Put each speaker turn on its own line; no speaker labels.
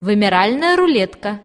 вымиральная рулетка